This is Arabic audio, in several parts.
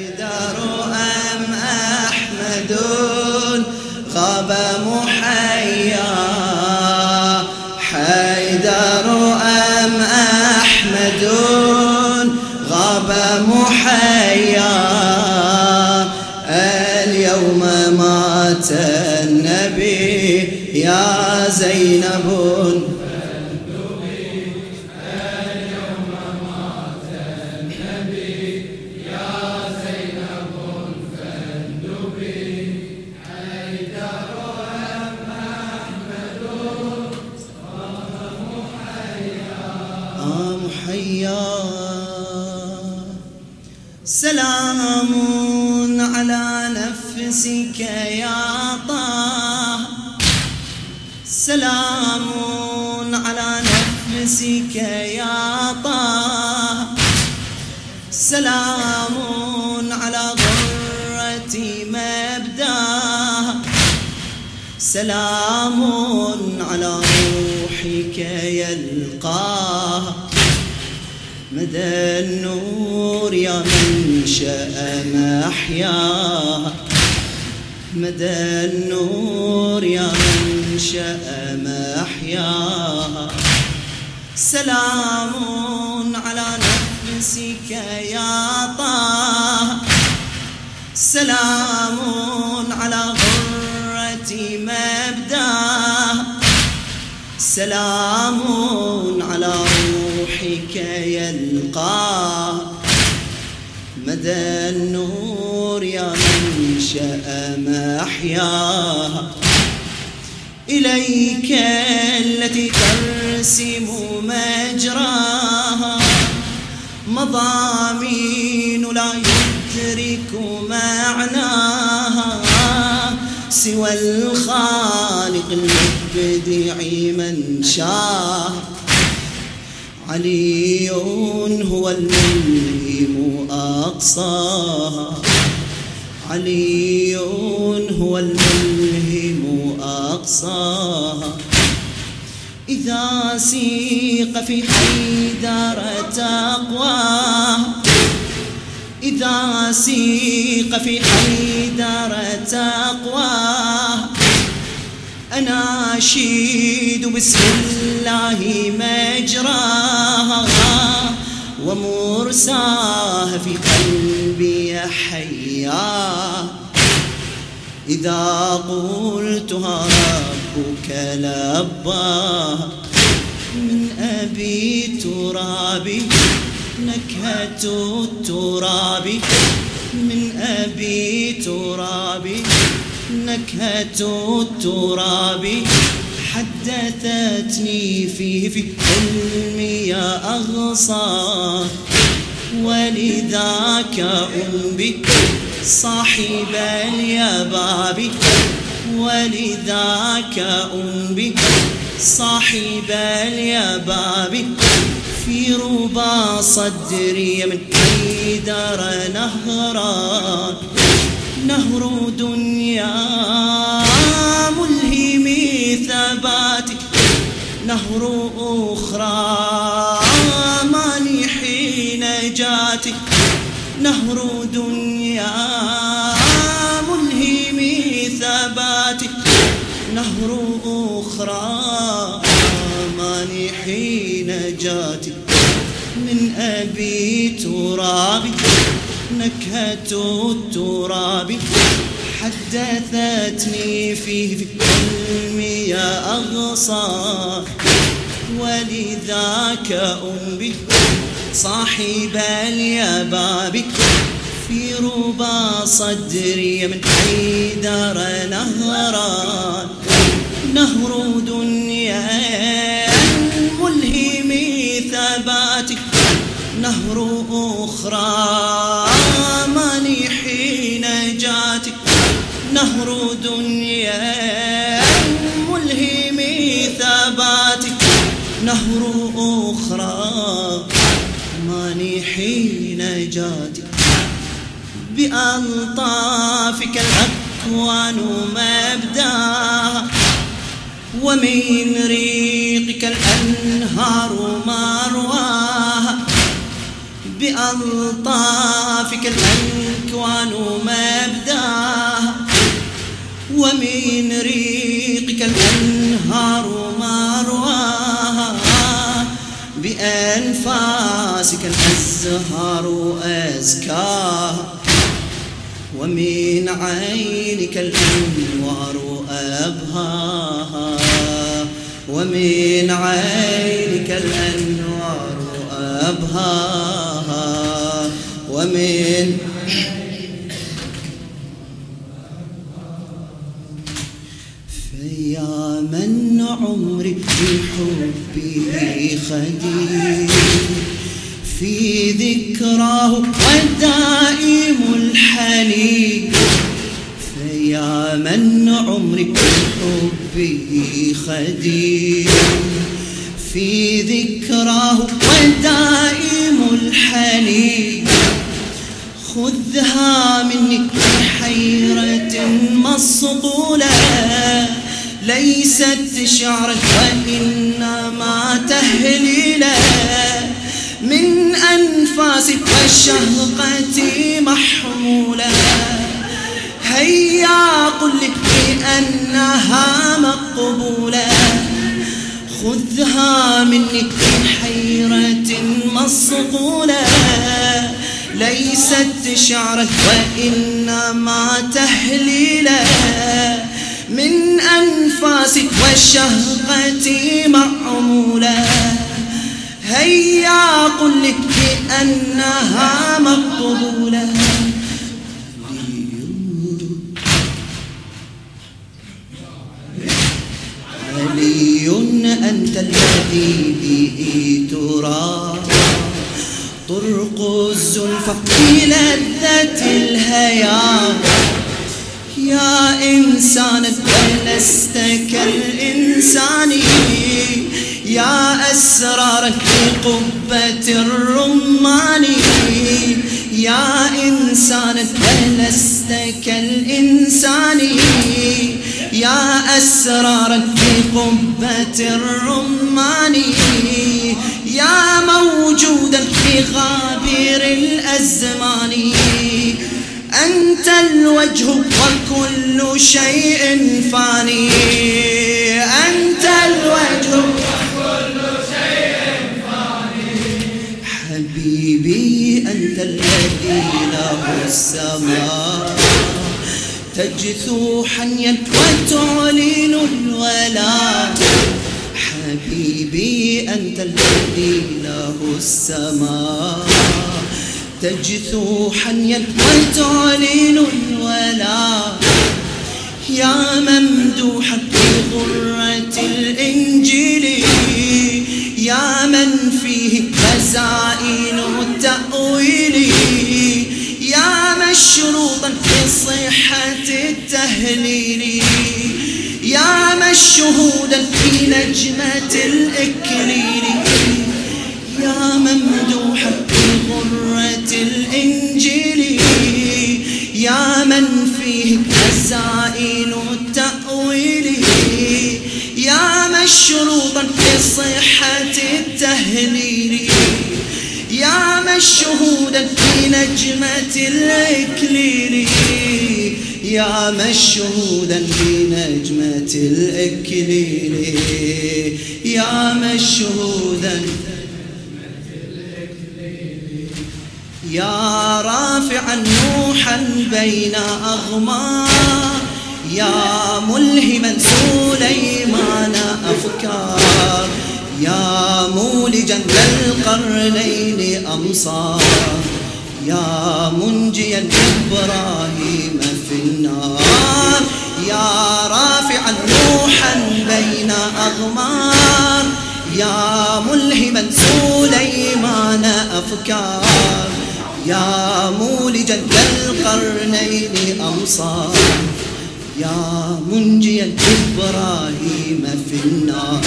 حيدر أم أحمد غاب محيا. حيدر أم أحمد غاب محيا. اليوم مات النبي يا زينب. سلام على نفسك يا طه. سلام على نفسك يا طه. سلام على ضرة مبداه سلام على روحك يلقاه. مدى النور يا من شاء محياه مدى النور يا من شاء محياه سلام على نفسك يا طه. سلام على غرة مبداه سلام إليك التي ترسم مجراها. مضامين لا يدرك معناها. سوى الخالق المبدع من شاء. علي هو الملهم أقصاها. علي هو الملهم أقصاها إذا سيق في حيدر تقواه إذا سيق في حيدر تقواه أناشيد بسم الله مجراها ومرساها في قلبي حيا. إذا قلتها ربك لباها من أبي ترابي نكهة التراب من أبي ترابي نكهة التراب حدثتني فيه في حلمي يا أغصى ولذاك أنبي. صاحب اليباب ولذاك أنبي صاحب اليباب في ربا صدري من حيدر نهران نهر دنيا ملهمي ثباتي نهر أخرى مانحي نجاتي نهر دنيا نهر أخرى مانحي نجاتي من أبي ترابي نكهة التراب. حدثتني فيه في حلمي يا أغصى. ولذاك أمي صاحب اليباب. في ربا صدري من حيدر نهران. نهر دنيا ملهم ثباتي نهر أخرى نهر دنيا ملهم ثباتي نهر أخرى مانحي نجاتي بألطافك الأكوان مبداها. ومن ريقك الأنهار مارواها بألطافك الأنهار الأكوان مبداها ومن ريقك الأنهار مرواها بأنفاسك الأزهار أزكاها ومن عينك الأنوار أبهاها ومن عينك الأنوار أبهاها. ومن فيا من عمري بحبه خدير في ذكراه والدائم بحبه خدير. في ذكراه والدائم الحنين. خذها مني بحيرة مصقولة ليست شعرا وإنما تهليلا من أنفاس والشهقة محمولة. هيا قل لي بأنها مقبولة. خذها مني بحيرة مصقولة. ليست شعرا وإنما تهليلا من أنفاس والشهقة معمولة. هيا قل لك بأنها مقبولة. الذي به ترى طرق الزلفى في لذة الهيام. يا إنسان لست كالإنسان. يا أسرارك في قبة الرمان. يا إنسان لست كالإنسان. يا أسرارك في قبة الرمان. يا موجودا في غابر الأزمان. أنت الوجه وكل شيء فاني. أنت الوجه وكل شيء فاني حبيبي أنت الذي له السماء. تجثو حنيا وتعلن الولاء. حبيبي أنت الذي له السماء. تجثو حنيا وتعلن الولاء. يا ممدوحا في غرة الإنجيل. يا من فيه خزائن التأويل. يا مشروطا يا مشهودا في نجمة الإكليل يا ممدوحا في غرة الإنجيل. يا من فيه خزائن التأويل. يا مشروطا بصحة التهليل. يا مشهودا في نجمة الإكليل يا مشهودا في نجمة الإكليل. يا مشهودا يا رافعا نوحا بين أغمار يا ملهما سليمان أفكار يا مولجا للقرنين أمصار يا منجيا إبراهيم النار. يا رافعا نوحا بين أغمار. يا ملهما سليمان أفكار. يا مولجا للقرنين أمصار. يا منجيا إبراهيم في النار.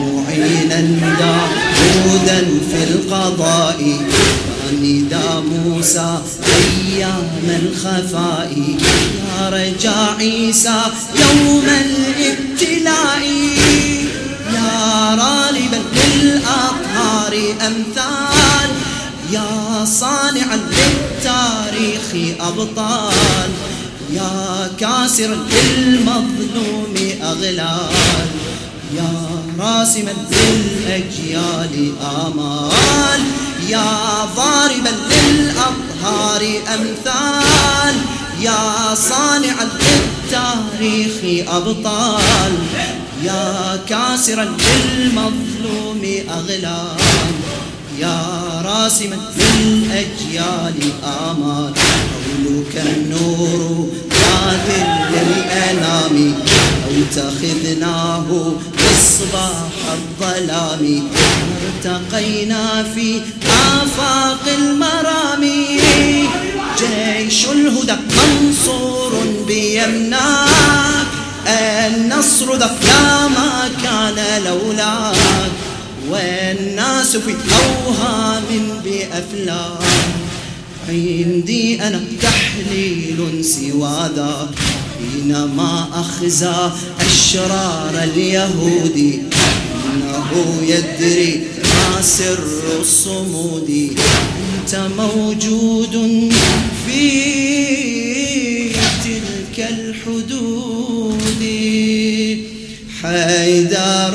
ومعينا داودا في القضاء. وندى موسى أيام الخفاء يا رجا عيسى يوم الابتلاء. يا رالبا للأطهار أمثال يا صانعا للتاريخ أبطال يا كاسرا للمظلوم أغلال يا راسما للأجيال آمال. يا ضاربا للأطهار أمثال يا صانعا للتاريخ أبطال يا كاسرا للمظلوم أغلال يا راسما للأجيال آمال قولك النور ذل الأنام أو تخذناه مصباح الظلام. ارتقينا في آفاق المرام. جيش الهدى منصور بيمناك. النصر ذا ما كان لولاك. والناس في أوهام بأفلاك. عندي أنا تحليل سوى ذا حينما أخزى أشرار اليهود إنه يدري ما سر الصمود. أنت موجود في تلك الحدود. حيدر